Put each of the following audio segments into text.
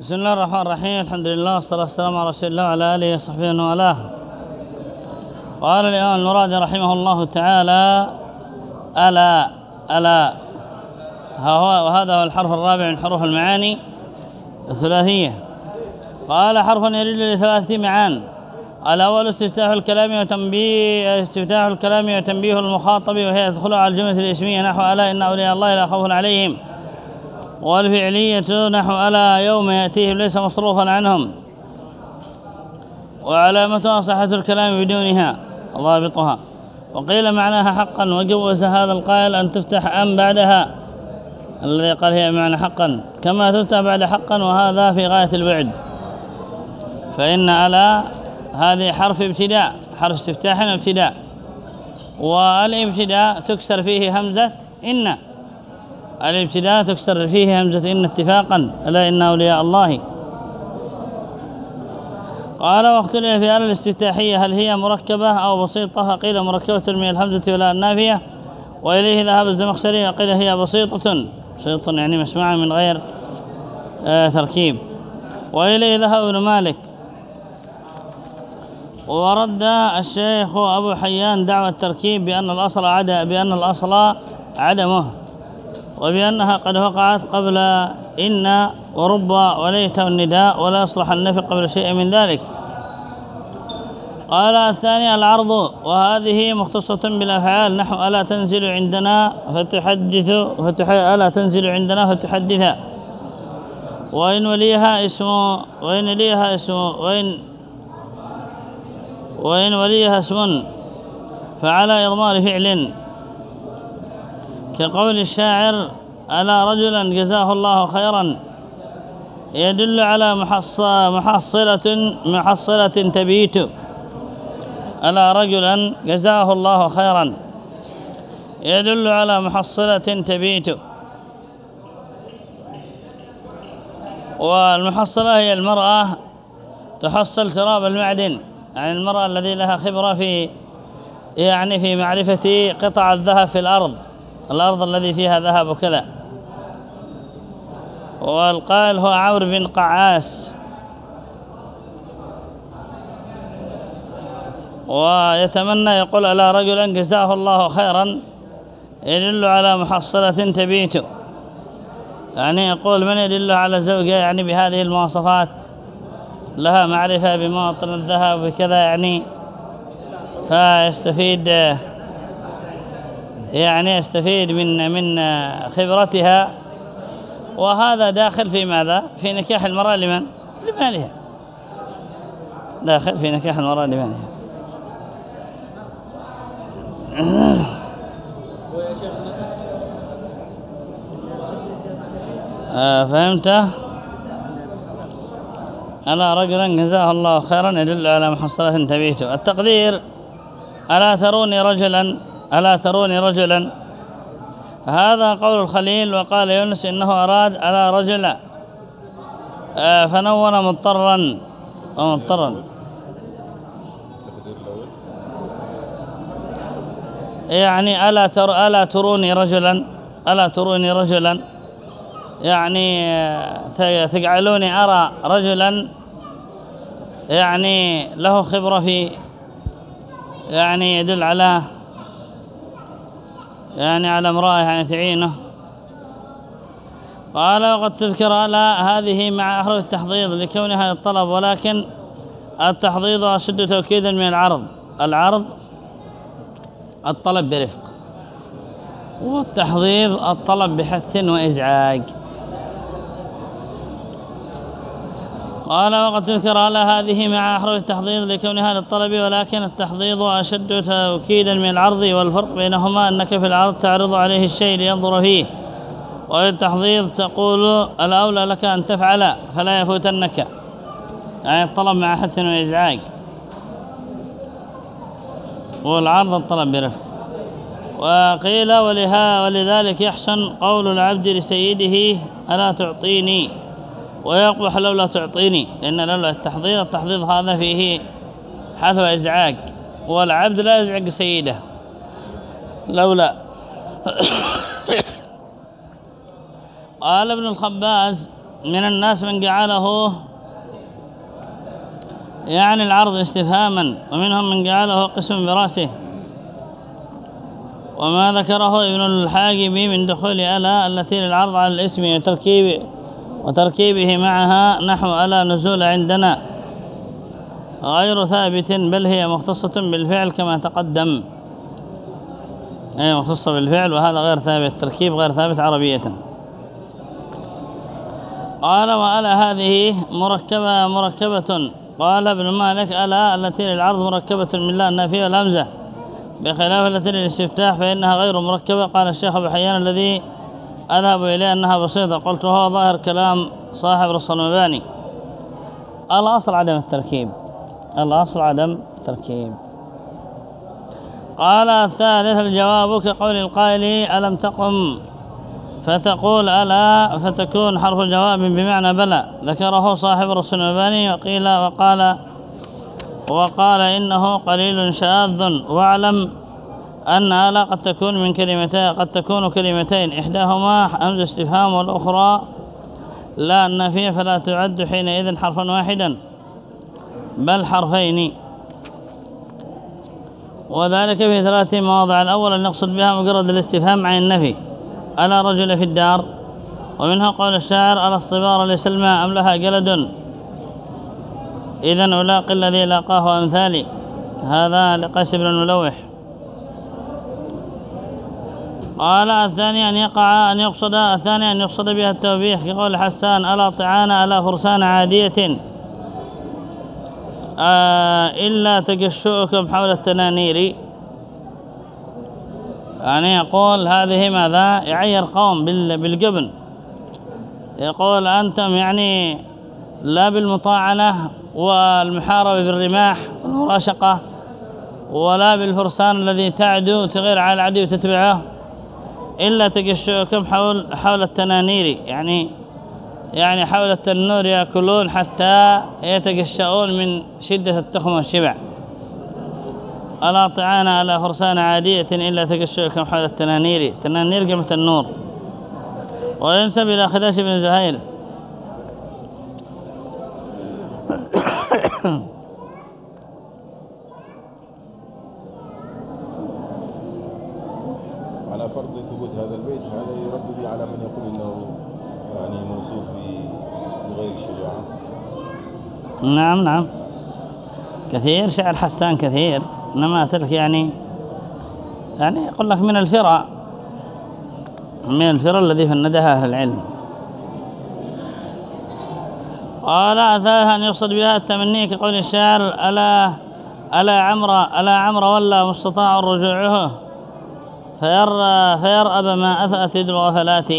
بسم الله الرحمن الرحيم الحمد لله والصلاة والسلام على رسول الله وعلى آله وصحبه والاه قال الإمام المرادي رحمه الله تعالى ألا ألا هو وهذا هو الحرف الرابع من حروف المعاني الثلاثية قال حرف يريد لثلاثة معان الأول استفتاح الكلام وتنبيه استفتاح الكلام وتنبيه المخاطب وهي تدخل على الجملة الاسمية نحو ألا إن أولياء الله لا خوف عليهم والفعلية نحو ألا يوم يأتيهم ليس مصروفا عنهم. وعلامتها صحة الكلام بدونها ضابطها. وقيل معناها حقا وجوز هذا القائل أن تفتح أم بعدها. الذي قال هي معنى حقا. كما تفتح بعد حقا وهذا في غاية البعد. فإن ألا هذه حرف ابتداء حرف استفتاح وابتداء والابتداء تكسر فيه همزة إن. الابتداء تكسر فيه همزة إن اتفاقا ألا إن أولياء الله. قال واختلف في آل الاستفتاحية هل هي مركبة أو بسيطة؟ فقيل مركبة من الهمزة ولا النافية. وإليه ذهب الزمخشري وقيل هي بسيطة. بسيطة يعني مسموعة من غير آه تركيب. وإليه ذهب ابن مالك. ورد الشيخ أبو حيان دعوى التركيب بأن الأصل عدا بأن الأصل عدمه. وبأنها قد وقعت قبل إن ورب وليت النداء ولا يصلح النفي قبل شيء من ذلك. قال الثاني العرض وهذه مختصة بالأفعال نحو ألا تنزل عندنا فتحدث فتح ألا تنزل عندنا فتحدث. وإن وليها اسم وإن وليها اسم وإن وإن وليها اسم فعلى إضمار فعل. كقول الشاعر ألا رجلا جزاه الله خيرا؟ يدل على محصلة محصلة تبيت. ألا رجلا جزاه الله خيرا؟ يدل على محصلة تبيت. والمحصلة هي المرأة تحصل تراب المعدن يعني المرأة الذي لها خبرة في يعني في معرفة قطع الذهب في الأرض. الأرض الذي فيها ذهب وكذا. والقائل هو عمرو بن قعاس. ويتمنى يقول على رجلا جزاه الله خيرا يدل على محصلة تبيت. يعني يقول من يدل على زوجة يعني بهذه المواصفات؟ لها معرفة بمواطن الذهب وكذا يعني. فيستفيد يعني يستفيد من من خبرتها وهذا داخل في ماذا؟ في نكاح المرأة لمن؟ لمالها. داخل في نكاح المرأة لمالها. آه فهمت؟ ألا رجلا جزاه الله خيرا يدل على محصلة تبيته. التقدير ألا تروني رجلا ألا تروني رجلا؟ هذا قول الخليل وقال يونس إنه أراد على رجل آه فنون مضطرا. مضطرا. يعني ألا, تر ألا تروني رجلا؟ ألا تروني رجلا؟ يعني تجعلوني أرى رجلا؟ يعني له خبرة في يعني يدل على يعني على امرأة يعني تعينه. قال وقد تذكر لا هذه مع أحرف التحضيض لكونها للطلب ولكن التحضيض أشد توكيدا من العرض. العرض الطلب برفق والتحضيض الطلب بحث وإزعاج. قال وقد تذكر على هذه مع أحرف التحضيض لكونها للطلب ولكن التحضيض أشد توكيدا من العرض والفرق بينهما أنك في العرض تعرض عليه الشيء لينظر فيه وفي التحضيض تقول الأولى لك أن تفعل فلا يفوتنك. يعني الطلب مع حث وإزعاج. والعرض الطلب برفق وقيل ولها ولذلك يحسن قول العبد لسيده ألا تعطيني؟ ويقبح لولا تعطيني لأن لولا التحضير التحضير هذا فيه حث وإزعاج والعبد لا يزعج سيده. لولا قال ابن الخباز من الناس من جعله يعني العرض استفهاما ومنهم من جعله قسم برأسه. وما ذكره ابن الحاجب من دخول ألا التي للعرض على الاسم وتركيب وتركيبه معها نحو ألا نزول عندنا غير ثابت بل هي مختصة بالفعل كما تقدم. هي مختصة بالفعل وهذا غير ثابت تركيب غير ثابت عربية. قال وألا هذه مركبة مركبة. قال ابن مالك ألا التي للعرض مركبة من لا النافية والهمزة. بخلاف التي للاستفتاح فإنها غير مركبة. قال الشيخ أبو حيان الذي أذهب إليه أنها بسيطة. قلت هو ظاهر كلام صاحب رسول المباني. الأصل عدم التركيب. الأصل عدم التركيب. قال الثالث الجواب كقول القائل ألم تقم فتقول ألا فتكون حرف الجواب بمعنى بلى. ذكره صاحب رسول المباني وقيل وقال وقال إنه قليل شاذ. واعلم أن ألا قد تكون من كلمتين قد تكون كلمتين. إحداهما همز استفهام والأخرى لا النافية فلا تعد حينئذ حرفا واحدا بل حرفين. وذلك في ثلاث مواضع. الأول أن نقصد بها مجرد الاستفهام عن النفي. ألا رجل في الدار؟ ومنها قول الشاعر ألا الصبار لسلمى أم لها جلد؟ إذا ألاقي الذي لاقاه أمثالي. هذا لقيس بن الملوح قال الثاني أن يقع أن يقصد الثاني أن يقصد بها التوبيخ كقول حسان ألا طعان ألا فرسان عادية. آه إلا تجشؤكم حول التنانير. يعني يقول هذه ماذا؟ يعير قوم بالجبن يقول أنتم يعني لا بالمطاعنة والمحاربة بالرماح والمراشقة ولا بالفرسان الذي تعدو تغير على العدو وتتبعه. إلا تقشوكم حول حول التنانير يعني يعني حول التنور يأكلون حتى يتقشؤون من شدة التخم والشبع. ألا طعان على فرسان عادية إلا تقشوكم حول التنانير تنانير قمة النور. وينسب إلى خداش بن زهير. فرض ثبوت هذا البيت هذا يرد به على من يقول إنه يعني موصوف بغير الشجاعة نعم نعم. كثير شعر حسان كثير. إنما تلك يعني يعني يقول لك من الفرع من الفرع الذي فندها أهل العلم. قال أثاها أن يقصد بها التمني كقول الشاعر ألا ألا عمر ألا عمر ولى مستطاع رجوعه؟ فير فيرأب ما أثأت يد الغفلات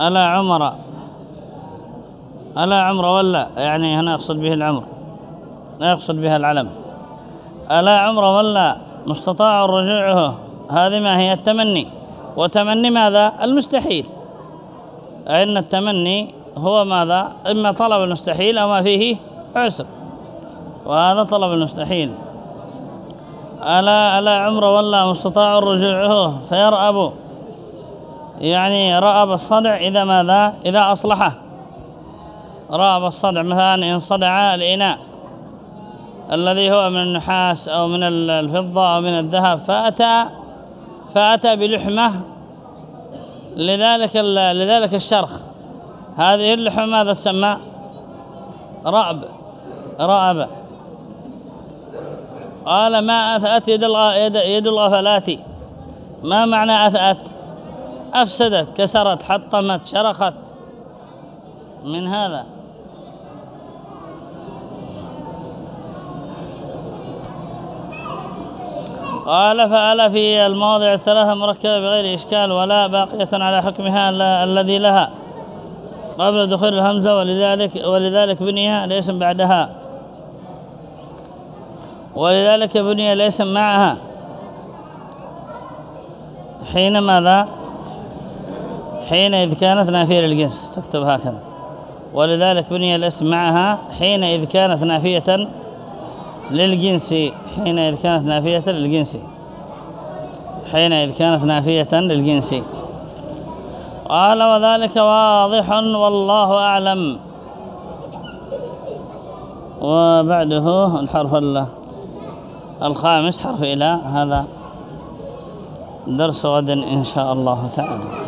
ألا عمر. ألا عمر ولى؟ يعني هنا يقصد به العمر. لا يقصد بها العلم. ألا عمر ولى؟ مستطاع رجوعه هذه ما هي التمني. وتمني ماذا؟ المستحيل. أن التمني هو ماذا؟ إما طلب المستحيل أو ما فيه عسر. وهذا طلب المستحيل. ألا ألا عمر ولا مستطاع رجوعه فيرأب. يعني رأب الصدع إذا ماذا؟ إذا أصلحه. رأب الصدع مثلا إن صدع الإناء الذي هو من النحاس أو من الفضة أو من الذهب فأتى فأتى بلحمة. لذلك لذلك الشرخ. هذه اللحمة ماذا تسمى؟ رأب. رأب. قال ما أثأت يد, يد الغفلات ما معنى أثأت؟ أفسدت كسرت حطمت شرخت. من هذا؟ قال فعل في المواضع الثلاثة مركبة بغير إشكال ولا باقية على حكمها الذي لها. قبل دخول الهمزة ولذلك ولذلك بني الاسم بعدها. ولذلك بني الاسم معها. حين ماذا حين إذ كانت نافية للجنس. تكتب هكذا. ولذلك بني الاسم معها حين إذ كانت نافية للجنس. حين إذ كانت نافية للجنس. حين إذ كانت نافية للجنس. قال وذلك واضح والله أعلم. وبعده الحرف الخامس حرف إلى هذا درس غد إن شاء الله تعالى